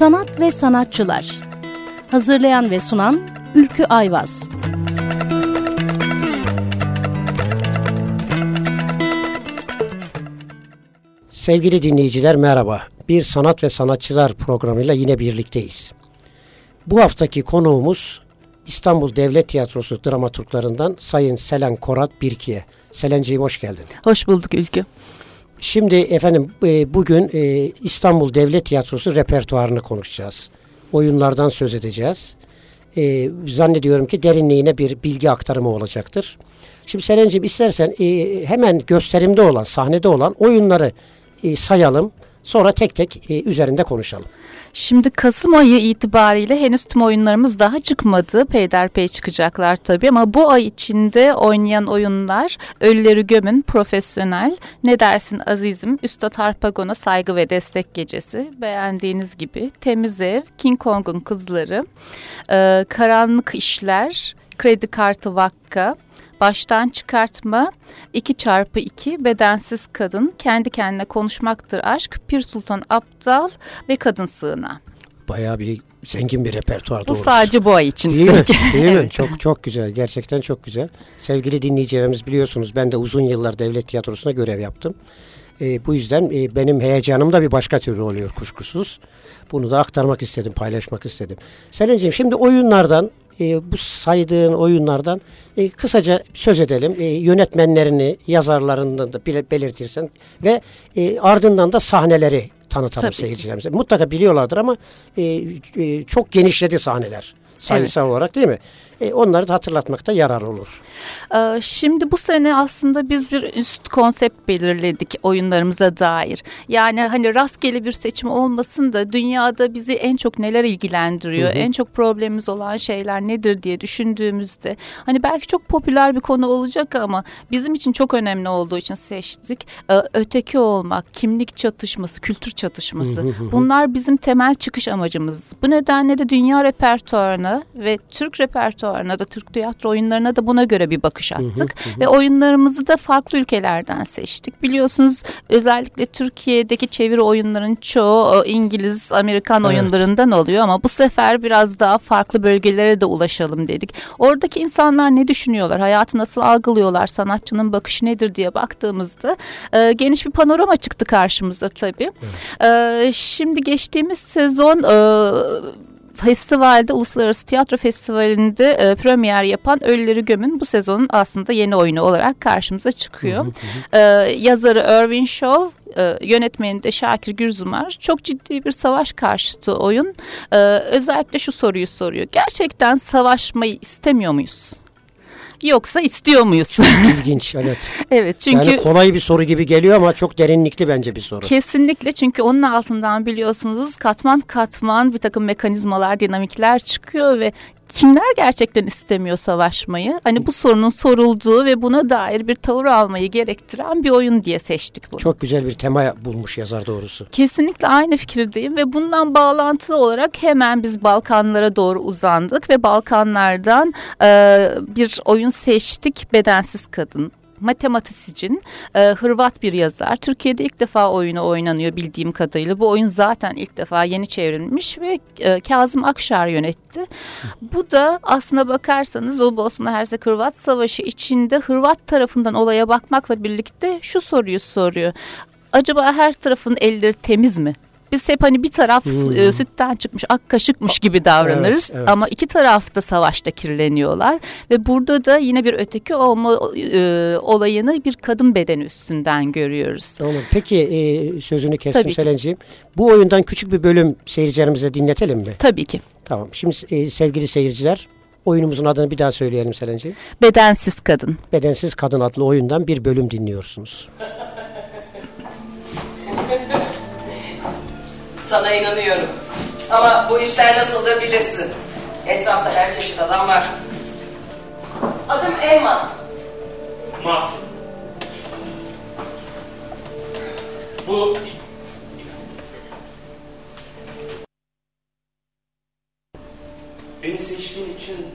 Sanat ve Sanatçılar Hazırlayan ve sunan Ülkü Ayvaz Sevgili dinleyiciler merhaba. Bir Sanat ve Sanatçılar programıyla yine birlikteyiz. Bu haftaki konuğumuz İstanbul Devlet Tiyatrosu dramaturglarından Sayın Selen Korat Birkiye. Selenciğim hoş geldin. Hoş bulduk Ülkü. Şimdi efendim e, bugün e, İstanbul Devlet Tiyatrosu repertuarını konuşacağız. Oyunlardan söz edeceğiz. E, zannediyorum ki derinliğine bir bilgi aktarımı olacaktır. Şimdi Selen'ciğim istersen hemen gösterimde olan, sahnede olan oyunları sayalım. Sonra tek tek üzerinde konuşalım. Şimdi Kasım ayı itibariyle henüz tüm oyunlarımız daha çıkmadı. Peyderpey çıkacaklar tabii ama bu ay içinde oynayan oyunlar Ölüleri Gömün, Profesyonel, Ne Dersin Azizim, Üstad Harpagon'a Saygı ve Destek Gecesi, beğendiğiniz gibi Temiz Ev, King Kong'un Kızları, e, Karanlık İşler, Kredi Kartı Vakka, baştan çıkartma, 2 çarpı 2 bedensiz kadın, kendi kendine konuşmaktır aşk, Pir Sultan Abdal ve kadın sığına. Bayağı bir zengin bir repertuar bu doğrusu. Bu sadece bu ay için. Değil mi? Değil mi? Çok çok güzel. Gerçekten çok güzel. Sevgili dinleyicilerimiz biliyorsunuz ben de uzun yıllar devlet tiyatrosuna görev yaptım. E, bu yüzden e, benim heyecanım da bir başka türlü oluyor kuşkusuz. Bunu da aktarmak istedim, paylaşmak istedim. Selin'ciğim şimdi oyunlardan e, bu saydığın oyunlardan e, kısaca söz edelim. E, yönetmenlerini, yazarlarından da belirtirsen ve e, ardından da sahneleri tanıtalım Tabii. seyircilerimize. Mutlaka biliyorlardır ama e, e, çok genişledi sahneler sayısal evet. olarak değil mi? E, onları da hatırlatmakta yarar olur. Ee, şimdi bu sene aslında biz bir üst konsept belirledik oyunlarımıza dair. Yani hani rastgele bir seçim olmasın da dünyada bizi en çok neler ilgilendiriyor, hı hı. en çok problemimiz olan şeyler nedir diye düşündüğümüzde hani belki çok popüler bir konu olacak ama bizim için çok önemli olduğu için seçtik. Ee, öteki olmak, kimlik çatışması, kültür çatışması. Hı hı hı. Bunlar bizim temel çıkış amacımız. Bu nedenle de dünya repertuarına ve Türk repertuarına repertuarına da Türk tiyatro oyunlarına da buna göre bir bakış attık. Hı hı hı. Ve oyunlarımızı da farklı ülkelerden seçtik. Biliyorsunuz özellikle Türkiye'deki çeviri oyunların çoğu İngiliz, Amerikan evet. oyunlarından oluyor ama bu sefer biraz daha farklı bölgelere de ulaşalım dedik. Oradaki insanlar ne düşünüyorlar, hayatı nasıl algılıyorlar, sanatçının bakışı nedir diye baktığımızda e, geniş bir panorama çıktı karşımıza tabii. Evet. E, şimdi geçtiğimiz sezon e, festivalde Uluslararası Tiyatro Festivali'nde e, premier yapan Ölüleri Göm'ün bu sezonun aslında yeni oyunu olarak karşımıza çıkıyor. e, yazarı Irvin Shaw e, yönetmeni de Şakir Gürzumar çok ciddi bir savaş karşıtı oyun. E, özellikle şu soruyu soruyor. Gerçekten savaşmayı istemiyor muyuz? Yoksa istiyor muyuz? Çok ilginç evet. evet çünkü. Yani kolay bir soru gibi geliyor ama çok derinlikli bence bir soru. Kesinlikle çünkü onun altından biliyorsunuz katman katman bir takım mekanizmalar, dinamikler çıkıyor ve kimler gerçekten istemiyor savaşmayı? Hani bu sorunun sorulduğu ve buna dair bir tavır almayı gerektiren bir oyun diye seçtik bunu. Çok güzel bir tema bulmuş yazar doğrusu. Kesinlikle aynı fikirdeyim ve bundan bağlantılı olarak hemen biz Balkanlara doğru uzandık ve Balkanlardan e, bir oyun seçtik. Bedensiz Kadın matematisicin e, Hırvat bir yazar. Türkiye'de ilk defa oyunu oynanıyor bildiğim kadarıyla. Bu oyun zaten ilk defa yeni çevrilmiş ve e, Kazım Akşar yönetti. Bu da aslına bakarsanız bu Bosna Hersek Hırvat Savaşı içinde Hırvat tarafından olaya bakmakla birlikte şu soruyu soruyor. Acaba her tarafın elleri temiz mi? Biz hep hani bir taraf hmm. e, sütten çıkmış ak kaşıkmış gibi davranırız evet, evet. ama iki taraf da savaşta kirleniyorlar ve burada da yine bir öteki olma e, olayını bir kadın bedeni üstünden görüyoruz. Tamam. Peki e, sözünü kestim Selenciğim. Bu oyundan küçük bir bölüm seyircilerimize dinletelim mi? Tabii ki. Tamam. Şimdi e, sevgili seyirciler oyunumuzun adını bir daha söyleyelim Selenciğim. Bedensiz Kadın. Bedensiz Kadın adlı oyundan bir bölüm dinliyorsunuz. Sana inanıyorum. Ama bu işler nasıldır bilirsin. Etrafta her çeşit adam var. Adım Emma. Martin. Bu Beni seçtiğin için,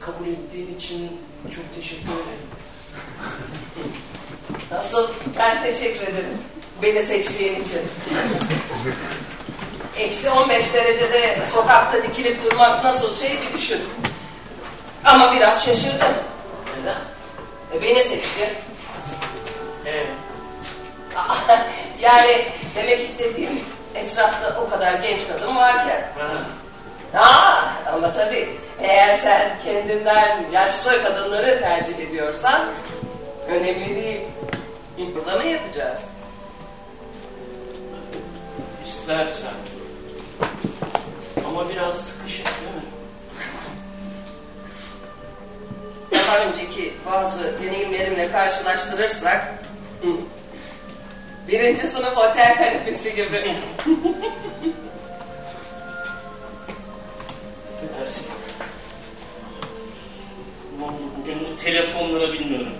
kabul ettiğin için çok teşekkür ederim. Nasıl? Ben teşekkür ederim. Beni seçtiğin için. eksi 15 derecede sokakta dikilip durmak nasıl şey bir düşün. Ama biraz şaşırdım. Neden? E, beni seçti. Evet. yani demek istediğim etrafta o kadar genç kadın varken. Aa, ama tabii eğer sen kendinden yaşlı kadınları tercih ediyorsan önemli değil. Burada mı yapacağız? İstersen. Ama biraz sıkışık değil mi? Daha önceki bazı deneyimlerimle karşılaştırırsak hı, birinci sınıf otel kanepesi gibi. Affedersin. Bugün bu telefonlara bilmiyorum.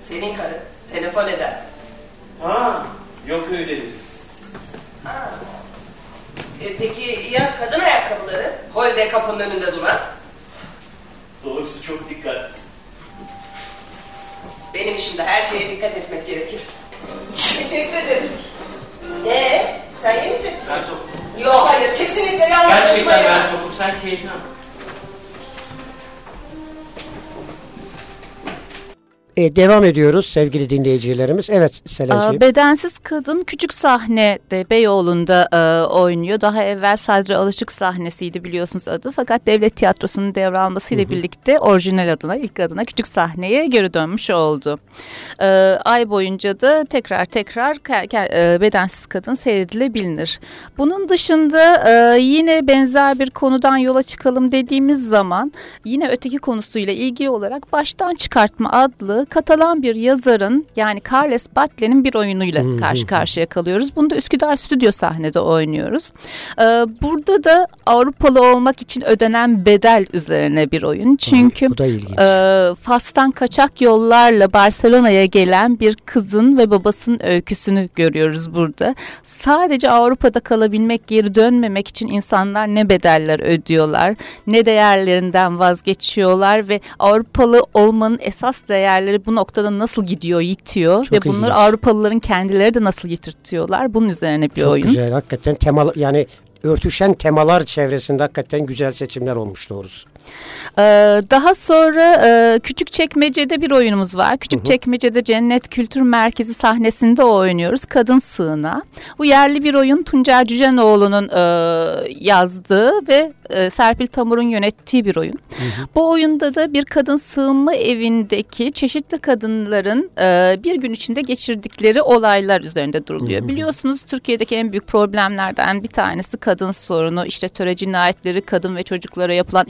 Senin karın telefon eder. Ha, yok öyle biri. Ha. E, peki ya kadın ayakkabıları? Holde kapının önünde duran? Doğrusu çok dikkatlisin. Benim işimde her şeye dikkat etmek gerekir. Teşekkür ederim. Ee, sen yemeyecek misin? Ben tokum. Yok hayır kesinlikle başıma Gerçekten ben tokum. Sen keyfine bak. E, devam ediyoruz sevgili dinleyicilerimiz. Evet Selenciğim. Bedensiz Kadın küçük sahnede Beyoğlu'nda e, oynuyor. Daha evvel Sadri Alışık sahnesiydi biliyorsunuz adı. Fakat devlet tiyatrosunun devralmasıyla birlikte orijinal adına, ilk adına küçük sahneye geri dönmüş oldu. E, ay boyunca da tekrar tekrar e, Bedensiz Kadın seyredilebilir. Bunun dışında e, yine benzer bir konudan yola çıkalım dediğimiz zaman yine öteki konusuyla ilgili olarak Baştan Çıkartma adlı Katalan bir yazarın yani Carles Batle'nin bir oyunuyla karşı karşıya kalıyoruz. Bunu da Üsküdar Stüdyo sahnede oynuyoruz. Ee, burada da Avrupalı olmak için ödenen bedel üzerine bir oyun. Çünkü e, Fas'tan kaçak yollarla Barcelona'ya gelen bir kızın ve babasının öyküsünü görüyoruz burada. Sadece Avrupa'da kalabilmek, geri dönmemek için insanlar ne bedeller ödüyorlar, ne değerlerinden vazgeçiyorlar ve Avrupalı olmanın esas değerleri bu noktada nasıl gidiyor, yitiyor Çok ve bunları ilginç. Avrupalıların kendileri de nasıl yitirtiyorlar. Bunun üzerine bir Çok oyun. güzel. Hakikaten tema yani örtüşen temalar çevresinde hakikaten güzel seçimler olmuş doğrusu. Ee, daha sonra e, Küçük Çekmece'de bir oyunumuz var. Küçük Çekmece'de Cennet Kültür Merkezi sahnesinde oynuyoruz. Kadın Sığına. Bu yerli bir oyun Tuncer Cücenoğlu'nun e, yazdığı ve e, Serpil Tamur'un yönettiği bir oyun. Bu oyunda da bir kadın sığınma evindeki çeşitli kadınların bir gün içinde geçirdikleri olaylar üzerinde duruluyor. Biliyorsunuz Türkiye'deki en büyük problemlerden bir tanesi kadın sorunu. İşte töre cinayetleri, kadın ve çocuklara yapılan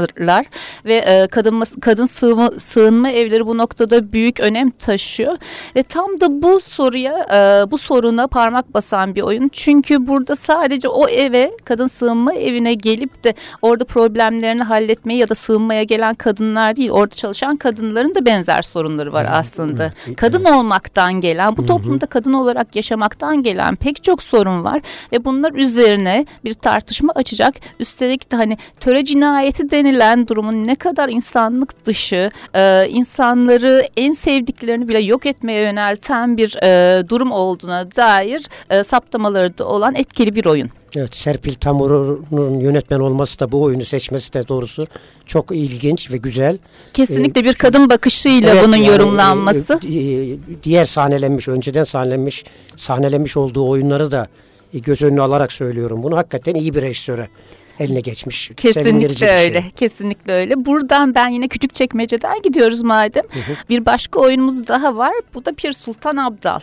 istismarlar ve e, kadın kadın sığınma, sığınma evleri bu noktada büyük önem taşıyor ve tam da bu soruya e, bu soruna parmak basan bir oyun. Çünkü burada sadece o eve kadın sığınma evine gelip de orada problemlerini halletmeyi ya da sığınmaya gelen kadınlar değil orada çalışan kadınların da benzer sorunları var aslında. Kadın olmaktan gelen bu toplumda kadın olarak yaşamaktan gelen pek çok sorun var ve bunlar üzerine bir tartışma açacak. Üstelik de hani töre cinayeti denilen durumun ne kadar insanlık dışı, e, insanları en sevdiklerini bile yok etmeye yönelten bir e, durum olduğuna dair e, saptamaları da olan etkili bir oyun. Evet Serpil Tamur'un yönetmen olması da bu oyunu seçmesi de doğrusu çok ilginç ve güzel. Kesinlikle bir kadın bakışıyla Evet, bunun yani, yorumlanması. e, e, diğer sahnelenmiş, önceden sahnelenmiş, sahnelenmiş olduğu oyunları da göz önüne alarak söylüyorum bunu. Hakikaten iyi bir rejisöre eline geçmiş. Kesinlikle şey. öyle. Kesinlikle öyle. Buradan ben yine küçük çekmeceden gidiyoruz madem. Bir başka oyunumuz daha var. Bu da Pir Sultan Abdal.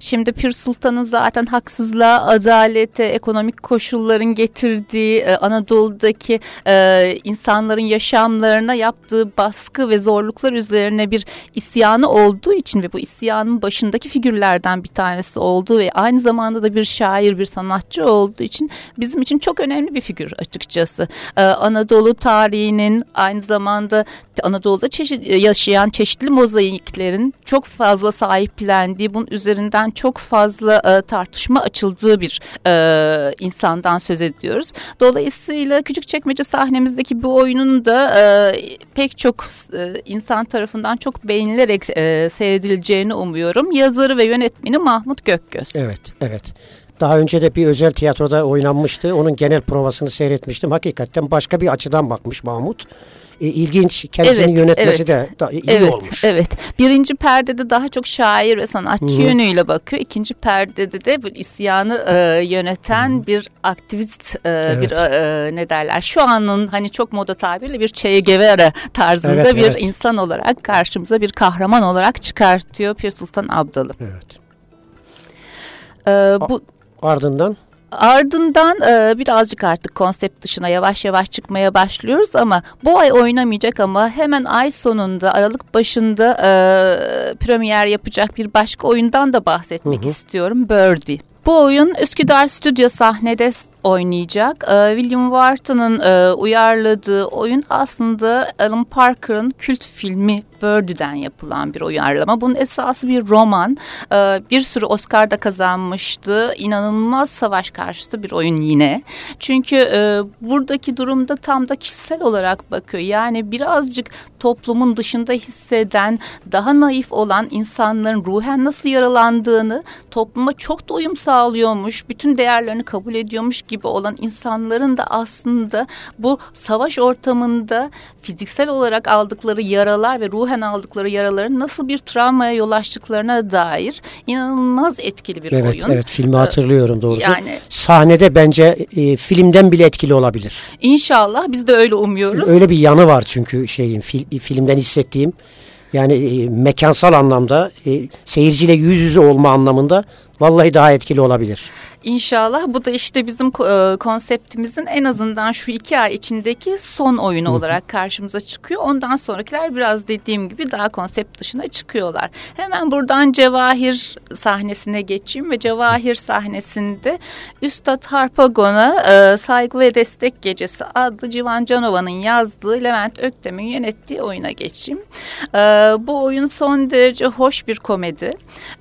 Şimdi Pir Sultan'ın zaten haksızlığa, adalete, ekonomik koşulların getirdiği e, Anadolu'daki e, insanların yaşamlarına yaptığı baskı ve zorluklar üzerine bir isyanı olduğu için ve bu isyanın başındaki figürlerden bir tanesi olduğu ve aynı zamanda da bir şair, bir sanatçı olduğu için bizim için çok önemli bir figür açıkçası. Ee, Anadolu tarihinin aynı zamanda Anadolu'da çeşit, yaşayan çeşitli mozaiklerin çok fazla sahiplendiği, bunun üzerinden çok fazla e, tartışma açıldığı bir e, insandan söz ediyoruz. Dolayısıyla Küçükçekmece sahnemizdeki bu oyunun da e, pek çok e, insan tarafından çok beğenilerek e, seyredileceğini umuyorum. Yazarı ve yönetmeni Mahmut Gökgöz. Evet, evet. Daha önce de bir özel tiyatroda oynanmıştı. Onun genel provasını seyretmiştim. Hakikaten başka bir açıdan bakmış Mahmut. E, ilginç. Kendisini Evet, yönetmesi evet. de da, iyi evet, olmuş. Evet. Birinci perdede daha çok şair ve sanatçı Hı hı. yönüyle bakıyor. İkinci perdede de bir isyanı e, yöneten bir aktivist e, bir e, ne derler şu anın hani çok moda tabirle bir Che Guevara tarzında Evet, bir evet. insan olarak karşımıza bir kahraman olarak çıkartıyor Pir Sultan Abdal'ı. Evet. E, bu Ardından Ardından e, birazcık artık konsept dışına yavaş yavaş çıkmaya başlıyoruz ama bu ay oynamayacak ama hemen ay sonunda Aralık başında e, premier yapacak bir başka oyundan da bahsetmek Hı hı. istiyorum. Birdie. Bu oyun Üsküdar Stüdyo sahnede oynayacak. E, William Wharton'ın e, uyarladığı oyun aslında Alan Parker'ın kült filmi Birdie'den yapılan bir uyarlama. Bunun esası bir roman. E, bir sürü Oscar da kazanmıştı. İnanılmaz savaş karşıtı bir oyun yine. Çünkü e, buradaki durumda tam da kişisel olarak bakıyor. Yani birazcık toplumun dışında hisseden, daha naif olan insanların ruhen nasıl yaralandığını, topluma çok da uyum sağlıyormuş, bütün değerlerini kabul ediyormuş gibi olan insanların da aslında bu savaş ortamında fiziksel olarak aldıkları yaralar ve ruhen aldıkları yaraların nasıl bir travmaya yol açtıklarına dair inanılmaz etkili bir evet oyun. evet filmi hatırlıyorum doğrusu. Yani Sahnede bence e, filmden bile etkili olabilir. inşallah biz de öyle umuyoruz. Öyle bir yanı var çünkü şeyin fil- filmden hissettiğim yani e, mekansal anlamda e, seyirciyle yüz yüze olma anlamında vallahi daha etkili olabilir. İnşallah bu da işte bizim e, konseptimizin en azından şu iki ay içindeki son oyunu olarak karşımıza çıkıyor. Ondan sonrakiler biraz dediğim gibi daha konsept dışına çıkıyorlar. Hemen buradan Cevahir sahnesine geçeyim ve Cevahir sahnesinde Üstad Harpagon'a e, Saygı ve Destek Gecesi adlı Civan Canova'nın yazdığı Levent Öktem'in yönettiği oyuna geçeyim. E, bu oyun son derece hoş bir komedi.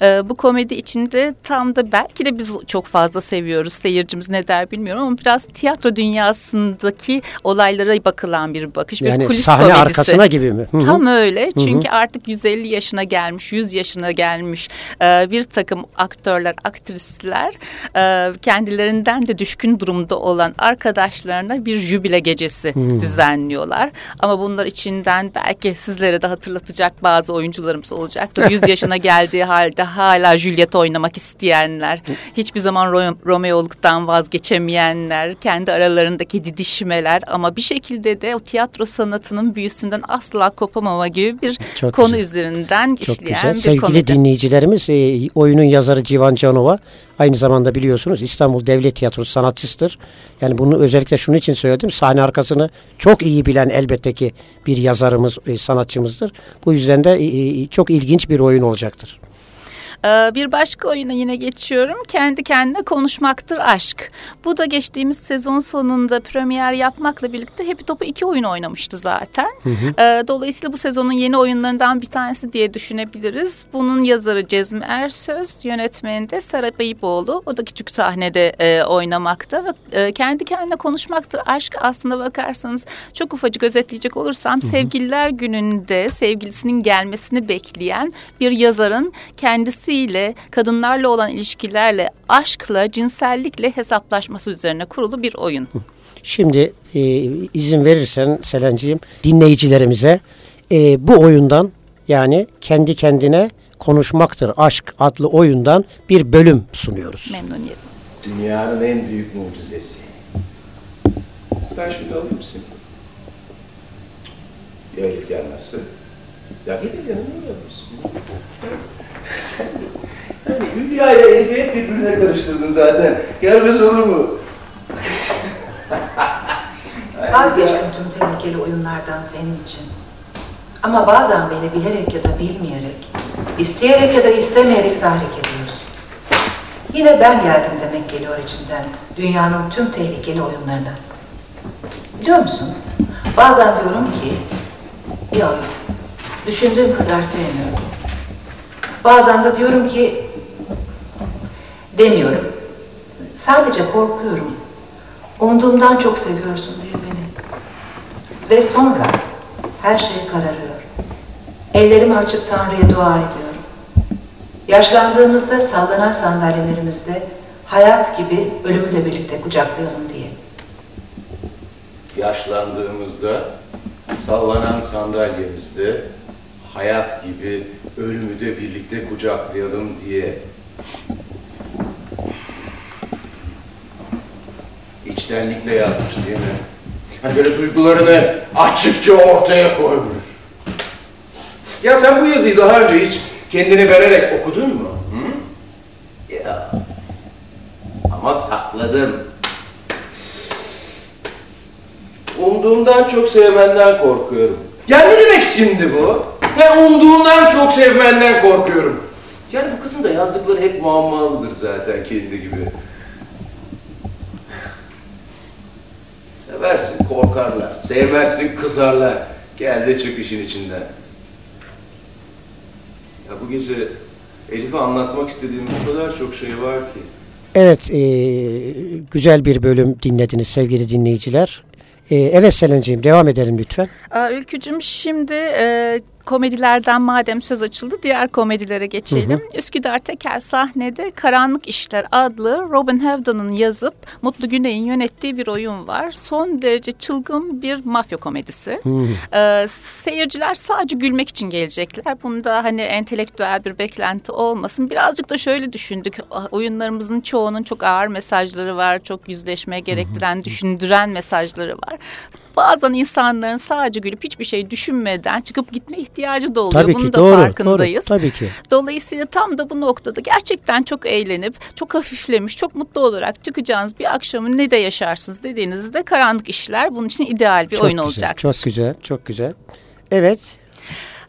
E, bu komedi içinde tam da belki de biz çok fazla seviyoruz. Seyircimiz ne der bilmiyorum ama biraz tiyatro dünyasındaki olaylara bakılan bir bakış. bir Yani kulis sahne komedisi. arkasına gibi mi? Hı hı. Tam öyle. Çünkü artık 150 yaşına gelmiş, 100 yaşına gelmiş e, bir takım aktörler, aktrisler e, kendilerinden de düşkün durumda olan arkadaşlarına bir jübile gecesi düzenliyorlar. Ama bunlar içinden belki sizlere de hatırlatacak bazı oyuncularımız olacaktır. 100 yaşına geldiği halde hala Juliet oynamak isteyenler, hiçbir zaman Ro- Romeo'luktan vazgeçemeyenler, kendi aralarındaki didişmeler ama bir şekilde de o tiyatro sanatının büyüsünden asla kopamama gibi bir Çok konu güzel. üzerinden Çok işleyen güzel. bir Sevgili komedi. dinleyicilerimiz e, oyunun yazarı Civan Canova aynı zamanda biliyorsunuz İstanbul Devlet Tiyatrosu sanatçısıdır. Yani bunu özellikle şunun için söyledim. Sahne arkasını çok iyi bilen elbette ki bir yazarımız, e, sanatçımızdır. Bu yüzden de e, çok ilginç bir oyun olacaktır. Ee, Bir başka oyuna yine geçiyorum. Kendi kendine konuşmaktır aşk. Bu da geçtiğimiz sezon sonunda premier yapmakla birlikte Happy Top'u iki oyun oynamıştı zaten. Ee, Dolayısıyla bu sezonun yeni oyunlarından bir tanesi diye düşünebiliriz. Bunun yazarı Cezmi Ersöz, yönetmeni de Serap Ayıpoğlu. O da küçük sahnede e, oynamakta ve e, kendi kendine konuşmaktır aşk aslında bakarsanız çok ufacık özetleyecek olursam sevgililer gününde sevgilisinin gelmesini bekleyen bir yazarın kendisiyle kadınlarla olan ilişkilerle aşkla cinsellikle hesaplaşması üzerine kurulu bir oyun. Şimdi e, izin verirsen Selenciğim dinleyicilerimize e, bu oyundan yani kendi kendine konuşmaktır aşk adlı oyundan bir bölüm sunuyoruz. Memnuniyetle. Dünyanın en büyük mucizesi. Sen şimdi alır mısın? Ya Elif gelmezse? Ya gelir yanına niye alırsın? Yani Hülya ile Elif'i hep birbirine karıştırdın zaten. Gelmez olur mu? Vazgeçtim tüm tehlikeli oyunlardan senin için. Ama bazen beni bilerek ya da bilmeyerek, isteyerek ya da istemeyerek tahrik ediyorsun. Yine ben geldim demek geliyor içimden, dünyanın tüm tehlikeli oyunlarına. Biliyor musun? Bazen diyorum ki, yok, düşündüğüm kadar sevmiyorum. Bazen de diyorum ki, demiyorum. Sadece korkuyorum. Umduğumdan çok seviyorsun diye beni. Ve sonra her şey kararıyor. Ellerimi açıp Tanrı'ya dua ediyorum. Yaşlandığımızda sallanan sandalyelerimizde hayat gibi ölümü de birlikte kucaklayalım diye. Yaşlandığımızda sallanan sandalyemizde hayat gibi ölümü de birlikte kucaklayalım diye. İçtenlikle yazmış değil mi? Hani böyle duygularını açıkça ortaya koymuş. Ya sen bu yazıyı daha önce hiç kendini vererek okudun mu? Hı? Ya. Ama sakladım. Umduğumdan çok sevmenden korkuyorum. Ya ne demek şimdi bu? Ya umduğumdan çok sevmenden korkuyorum. Yani bu kızın da yazdıkları hep muammalıdır zaten kendi gibi. Seversin korkarlar, sevmezsin kızarlar. Gel de çık işin içinden. Ya bu gece Elif'e anlatmak istediğim o kadar çok şey var ki. Evet, e, güzel bir bölüm dinlediniz sevgili dinleyiciler. E, evet Selenciğim devam edelim lütfen. Aa, Ülkücüm şimdi e, komedilerden madem söz açıldı diğer komedilere geçelim. Üsküdar Tekel sahnede Karanlık İşler adlı Robin Hood'un yazıp Mutlu Güney'in yönettiği bir oyun var. Son derece çılgın bir mafya komedisi. Ee, seyirciler sadece gülmek için gelecekler. Bunda hani entelektüel bir beklenti olmasın. Birazcık da şöyle düşündük. Oyunlarımızın çoğunun çok ağır mesajları var. Çok yüzleşmeye gerektiren, düşündüren mesajları var. Bazen insanların sadece gülüp hiçbir şey düşünmeden çıkıp gitme ihtiyacı da oluyor. Tabii Bunun ki da doğru, farkındayız. doğru. Tabii ki. Dolayısıyla tam da bu noktada gerçekten çok eğlenip, çok hafiflemiş, çok mutlu olarak çıkacağınız bir akşamı ne de yaşarsınız dediğinizde karanlık işler bunun için ideal bir Çok oyun güzel, olacaktır. Çok güzel, çok güzel. Evet,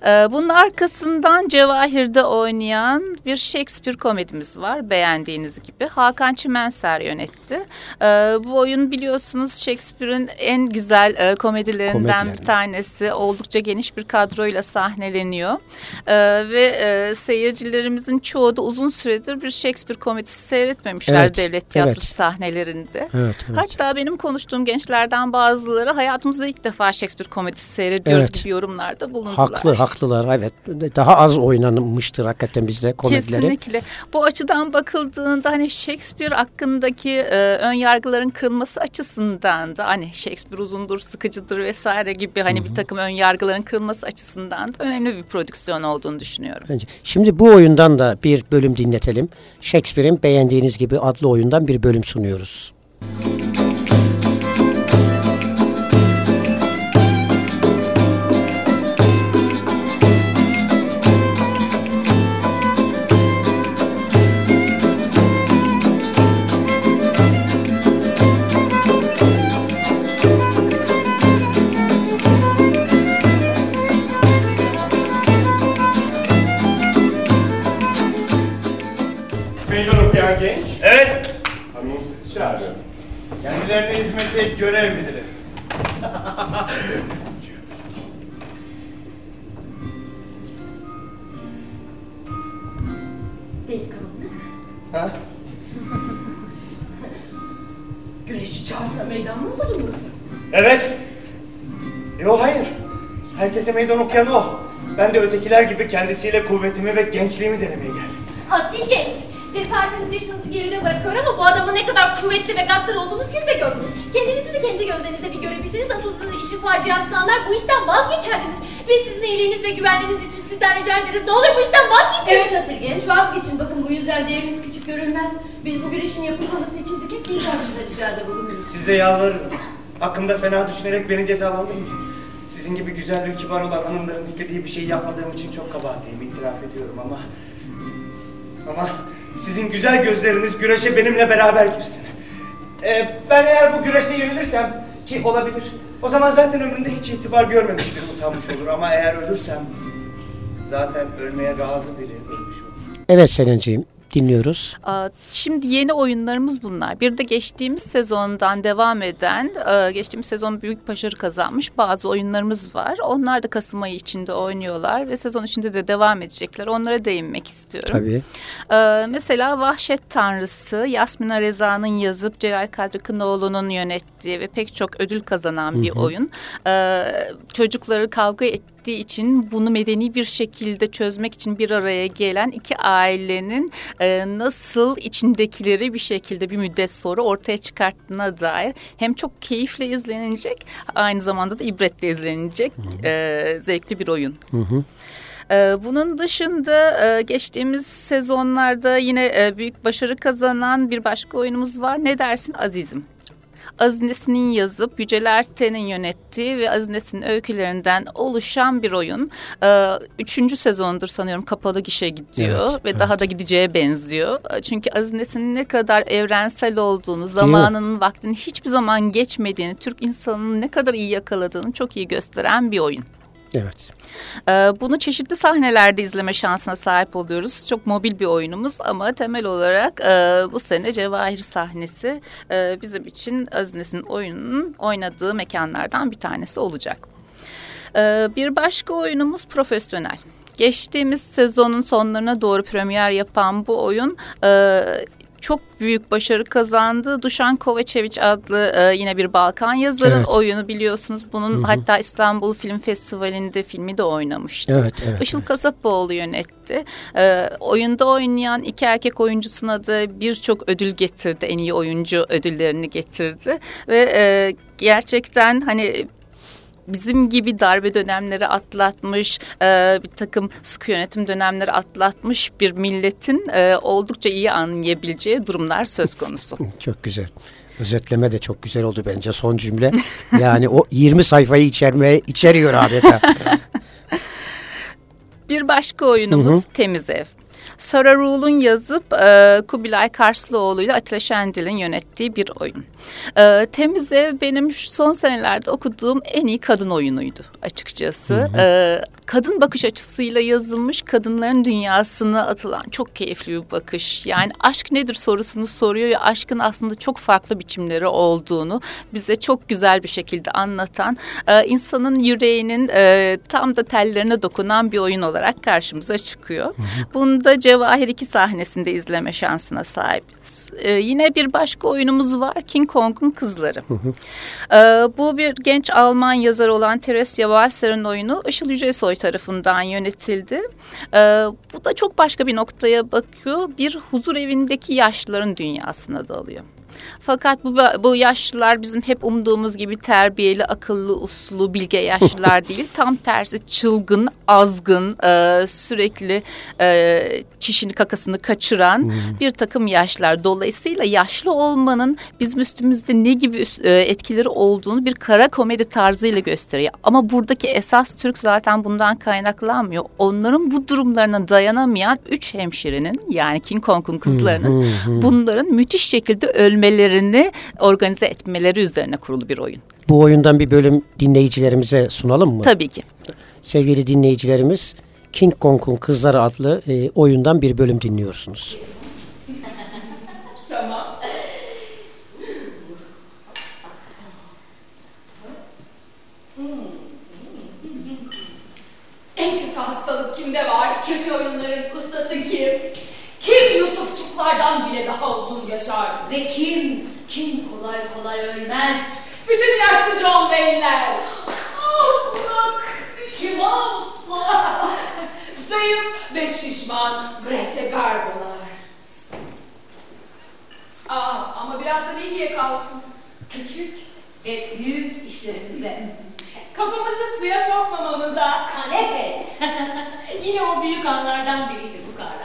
bunun arkasından Cevahir'de oynayan bir Shakespeare komedimiz var beğendiğiniz gibi. Hakan Çimenser yönetti. Ee, bu oyun biliyorsunuz Shakespeare'in en güzel e, komedilerinden bir tanesi. Oldukça geniş bir kadroyla sahneleniyor. Ee, ve e, seyircilerimizin çoğu da uzun süredir bir Shakespeare komedisi seyretmemişler Evet, devlet tiyatrosu evet. sahnelerinde. evet, evet. Hatta benim konuştuğum gençlerden bazıları hayatımızda ilk defa Shakespeare komedisi seyrediyoruz Evet. gibi yorumlarda bulundular. Haklı, haklılar. Evet. Daha az oynanmıştır hakikaten bizde komedileri. Kesinlikle. Bu açıdan bakıldığında hani Shakespeare hakkındaki e, ön yargıların kırılması açısından da hani Shakespeare uzundur, sıkıcıdır vesaire gibi hani bir takım ön yargıların kırılması açısından da önemli bir prodüksiyon olduğunu düşünüyorum. Bence. Şimdi bu oyundan da bir bölüm dinletelim. Shakespeare'in beğendiğiniz gibi adlı oyundan bir bölüm sunuyoruz. Meydan Ha? Güreşçi çağırsa meydan mı okudunuz? Evet. Yo hayır. Herkese meydan okuyan o. Ben de ötekiler gibi kendisiyle kuvvetimi ve gençliğimi denemeye geldim. Asil genç. Cesaretinizi yaşınızı geride bırakıyor ama bu adamın ne kadar kuvvetli ve gaddar olduğunu siz de gördünüz. Kendinizi de kendi gözlerinizle bir görebilseniz atıldığınız işin faciasını anlar bu işten vazgeçerdiniz. Ve sizin iyiliğiniz ve güvenliğiniz için sizden rica ederiz. Ne olur bu işten vazgeçin. Evet Asil Genç vazgeçin. Bakın bu yüzden değeriniz küçük görülmez. Biz bu güreşin yapılmaması için Düket Bilgehan'ımıza ricada bulunuruz. Size yalvarırım. Hakkımda fena düşünerek beni cezalandırmayın. Sizin gibi güzel ve kibar olan hanımların istediği bir şey yapmadığım için çok kabahatliyim itiraf ediyorum ama... Ama sizin güzel gözleriniz güreşe benimle beraber girsin. Ee, ben eğer bu güreşte yenilirsem ki olabilir. O zaman zaten ömrümde hiç itibar görmemiş bir utanmış olur ama eğer ölürsem zaten ölmeye razı biri ölmüş olur. Evet Selenciğim. Dinliyoruz. Şimdi yeni oyunlarımız bunlar. Bir de geçtiğimiz sezondan devam eden, e, geçtiğimiz sezon büyük başarı kazanmış bazı oyunlarımız var. Onlar da Kasım ayı içinde oynuyorlar ve sezon içinde de devam edecekler. Onlara değinmek istiyorum. Tabii. E, mesela Vahşet Tanrısı, Yasmin Reza'nın yazıp Celal Kadri Kınoğlu'nun yönettiği ve pek çok ödül kazanan bir hı hı. oyun. E, çocukları kavga et ettiği için bunu medeni bir şekilde çözmek için bir araya gelen iki ailenin e, nasıl içindekileri bir şekilde bir müddet sonra ortaya çıkarttığına dair hem çok keyifle izlenecek aynı zamanda da ibretle izlenecek e, zevkli bir oyun. Hı hı. E, bunun dışında e, geçtiğimiz sezonlarda yine e, büyük başarı kazanan bir başka oyunumuz var. Ne dersin Azizim? Aziz Nesin'in yazıp Yücel Erten'in yönettiği ve Aziz Nesin'in öykülerinden oluşan bir oyun. Ee, üçüncü sezondur sanıyorum kapalı gişe gidiyor evet, ve evet. daha da gideceğe benziyor. Çünkü Aziz Nesin'in ne kadar evrensel olduğunu, zamanının vaktinin hiçbir zaman geçmediğini, Türk insanının ne kadar iyi yakaladığını çok iyi gösteren bir oyun. Evet. Ee, bunu çeşitli sahnelerde izleme şansına sahip oluyoruz. Çok mobil bir oyunumuz ama temel olarak e, bu sene Cevahir sahnesi e, bizim için Aznes'in oyununun oynadığı mekanlardan bir tanesi olacak. Ee, bir başka oyunumuz profesyonel. Geçtiğimiz sezonun sonlarına doğru premier yapan bu oyun e, çok büyük başarı kazandı. Duşan Kovacevic adlı e, yine bir Balkan yazarın evet. oyunu biliyorsunuz. Bunun Hı -hı. hatta İstanbul Film Festivali'nde filmi de oynamıştı. Evet, evet, Işıl evet. Kasapoğlu yönetti. E, oyunda oynayan iki erkek oyuncusuna da birçok ödül getirdi. En iyi oyuncu ödüllerini getirdi. Ve e, gerçekten hani bizim gibi darbe dönemleri atlatmış, e, bir takım sıkı yönetim dönemleri atlatmış bir milletin e, oldukça iyi anlayabileceği durumlar söz konusu. Çok güzel. Özetleme de çok güzel oldu bence son cümle. Yani o 20 sayfayı içermeye içeriyor adeta. bir başka oyunumuz Hı -hı. Temiz Ev. Sarah Rule'un yazıp e, Kubilay Karslıoğlu ile Atilla Şendil'in yönettiği bir oyun. E, Temiz Ev benim son senelerde okuduğum en iyi kadın oyunuydu açıkçası. Hı hı. E, kadın bakış açısıyla yazılmış kadınların dünyasına atılan çok keyifli bir bakış. Yani aşk nedir sorusunu soruyor ve aşkın aslında çok farklı biçimleri olduğunu bize çok güzel bir şekilde anlatan e, insanın yüreğinin e, tam da tellerine dokunan bir oyun olarak karşımıza çıkıyor. Hı hı. Bunda Cevahir 2 sahnesinde izleme şansına sahibiz. Ee, yine bir başka oyunumuz var King Kong'un Kızları. Ee, bu bir genç Alman yazar olan Teresia Walser'ın oyunu Işıl Yücesoy tarafından yönetildi. Ee, bu da çok başka bir noktaya bakıyor. Bir huzur evindeki yaşlıların dünyasına dalıyor. Fakat bu, bu yaşlılar bizim hep umduğumuz gibi terbiyeli, akıllı, uslu, bilge yaşlılar değil. Tam tersi çılgın, azgın, e, sürekli e, çişini kakasını kaçıran hmm. bir takım yaşlar. Dolayısıyla yaşlı olmanın bizim üstümüzde ne gibi e, etkileri olduğunu bir kara komedi tarzıyla gösteriyor. Ama buradaki esas Türk zaten bundan kaynaklanmıyor. Onların bu durumlarına dayanamayan üç hemşirenin yani King Kong'un kızlarının bunların müthiş şekilde ölmelerini organize etmeleri üzerine kurulu bir oyun. Bu oyundan bir bölüm dinleyicilerimize sunalım mı? Tabii ki. Sevgili dinleyicilerimiz King Kong'un Kızları adlı e, oyundan bir bölüm dinliyorsunuz. tamam. En kötü hastalık kimde var? Kötü? Kim Yusufçuklardan bile daha uzun yaşar? Ve kim? Kim kolay kolay ölmez? Bütün yaşlı John Wayne'ler. Oh bırak. Kim Mouse'lar. Zayıf ve şişman Grete Garbo'lar. Aa, ama biraz da bilgiye kalsın. Küçük ve büyük işlerimize. Kafamızı suya sokmamamıza. Kanepe. Yine o büyük anlardan biriydi bu kara.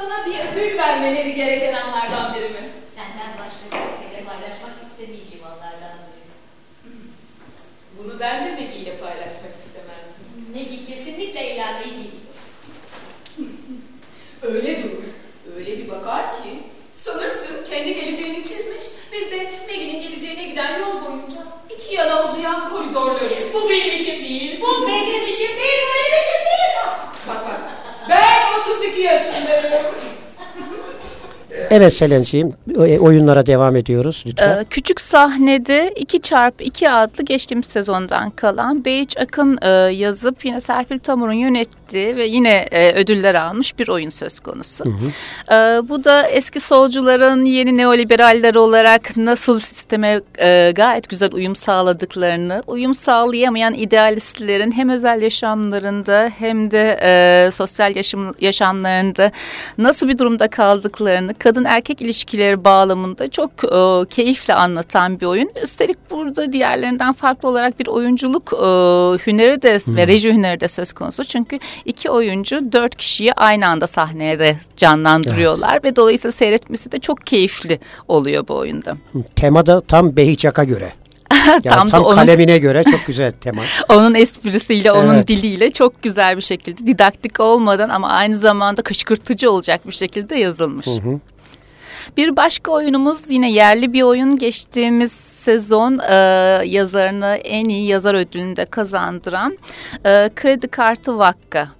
Sana bir ödül vermeleri gereken anlardan biri mi? Senden başka kimseyle paylaşmak istemeyeceğim anlardan biri. Bunu ben de Maggie ile paylaşmak istemezdim. Maggie kesinlikle eğlenmeyi bilmiyor. öyle durur, öyle bir bakar ki sanırsın kendi geleceğini çizmiş. Biz de Maggie'nin geleceğine giden yol boyunca iki yana uzayan koridorları. Bu benim işim değil, bu benim işim değil, bu benim işim değil. Bak bak, ben o 32 yaşındayım. Evet Selen'ciğim e, oyunlara devam ediyoruz lütfen. Ee, küçük sahnede 2 çarpı 2 adlı geçtiğimiz sezondan kalan Beyiç Akın e, yazıp yine Serpil Tamur'un yönettiği ve yine e, ödüller almış bir oyun söz konusu. E, bu da eski solcuların yeni neoliberaller olarak nasıl sisteme e, gayet güzel uyum sağladıklarını, uyum sağlayamayan idealistlerin hem özel yaşamlarında hem de e, sosyal yaşam, yaşamlarında nasıl bir durumda kaldıklarını, kadın erkek ilişkileri bağlamında çok e, keyifle anlatan bir oyun. Üstelik burada diğerlerinden farklı olarak bir oyunculuk e, hüneri de ve reji hüneri de söz konusu. Çünkü iki oyuncu dört kişiyi aynı anda sahneye de canlandırıyorlar ve dolayısıyla seyretmesi de çok keyifli oluyor bu oyunda. Tema da tam Behicak'a göre. Yani tam, tam, onun, kalemine göre çok güzel tema. onun esprisiyle, onun Evet. diliyle çok güzel bir şekilde didaktik olmadan ama aynı zamanda kışkırtıcı olacak bir şekilde yazılmış. Bir başka oyunumuz yine yerli bir oyun. Geçtiğimiz sezon e, yazarını en iyi yazar ödülünü de kazandıran e, Kredi Kartı Vakka.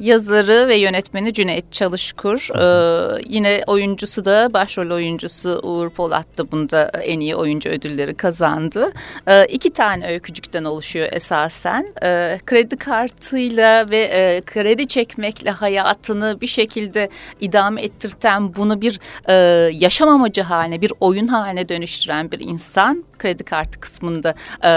Yazarı ve yönetmeni Cüneyt Çalışkur. Ee, yine oyuncusu da başrol oyuncusu Uğur Polat da bunda en iyi oyuncu ödülleri kazandı. Ee, iki tane öykücükten oluşuyor esasen. Ee, kredi kartıyla ve e, kredi çekmekle hayatını bir şekilde idame ettirten bunu bir e, yaşam amacı haline, bir oyun haline dönüştüren bir insan kredi kartı kısmında e,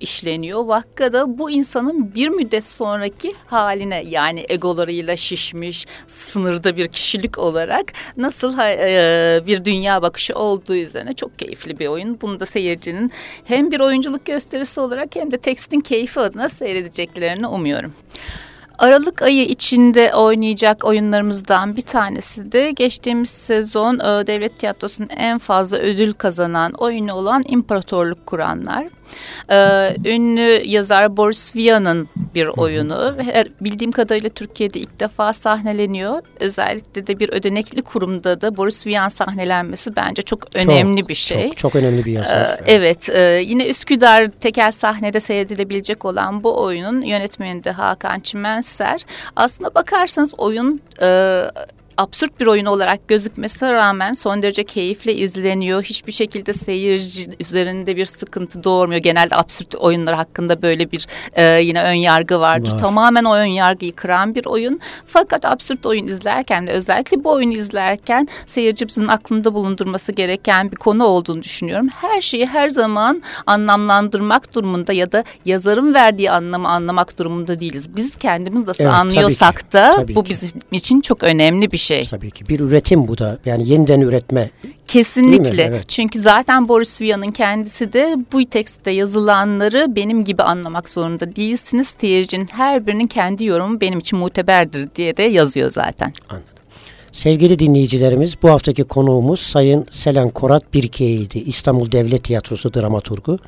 işleniyor. Vakkada bu insanın bir müddet sonraki haline yani egolarıyla şişmiş sınırda bir kişilik olarak nasıl e, bir dünya bakışı olduğu üzerine çok keyifli bir oyun. Bunu da seyircinin hem bir oyunculuk gösterisi olarak hem de tekstin keyfi adına seyredeceklerini umuyorum. Aralık ayı içinde oynayacak oyunlarımızdan bir tanesi de geçtiğimiz sezon e, Devlet Tiyatrosu'nun en fazla ödül kazanan oyunu olan İmparatorluk Kuranlar. E, ünlü yazar Boris Vian'ın bir oyunu. Bildiğim kadarıyla Türkiye'de ilk defa sahneleniyor. Özellikle de bir ödenekli kurumda da Boris Vian sahnelenmesi bence çok önemli Çok, bir şey. Çok, çok önemli bir yazar. Ee, Evet, e, yine Üsküdar tekel sahnede seyredilebilecek olan bu oyunun yönetmeni de Hakan Çimenser. Aslında bakarsanız oyun e, absürt bir oyun olarak gözükmesine rağmen son derece keyifle izleniyor. Hiçbir şekilde seyirci üzerinde bir sıkıntı doğurmuyor. Genelde absürt oyunlar hakkında böyle bir e, yine ön yargı vardır. Var. Tamamen o ön yargıyı kıran bir oyun. Fakat absürt oyun izlerken de özellikle bu oyunu izlerken seyircimizin aklında bulundurması gereken bir konu olduğunu düşünüyorum. Her şeyi her zaman anlamlandırmak durumunda ya da yazarın verdiği anlamı anlamak durumunda değiliz. Biz kendimiz nasıl Evet, tabii anlıyorsak ki, da tabii bu ki. bizim için çok önemli bir şey. Tabii ki bir üretim bu da. Yani yeniden üretme. Kesinlikle. Evet. Çünkü zaten Boris Vian'ın kendisi de bu tekste yazılanları benim gibi anlamak zorunda değilsiniz. Seyircinin her birinin kendi yorumu benim için muteberdir diye de yazıyor zaten. Sevgili dinleyicilerimiz bu haftaki konuğumuz Sayın Selen Korat Birke'ydi. İstanbul Devlet Tiyatrosu dramaturgu.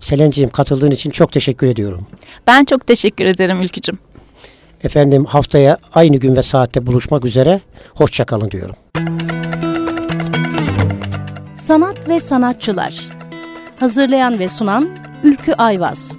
Selen'ciğim katıldığın için çok teşekkür ediyorum. Ben çok teşekkür ederim Ülkücüm. Efendim haftaya aynı gün ve saatte buluşmak üzere. Hoşçakalın diyorum. Sanat ve sanatçılar. Hazırlayan ve sunan Ülkü Ayvaz.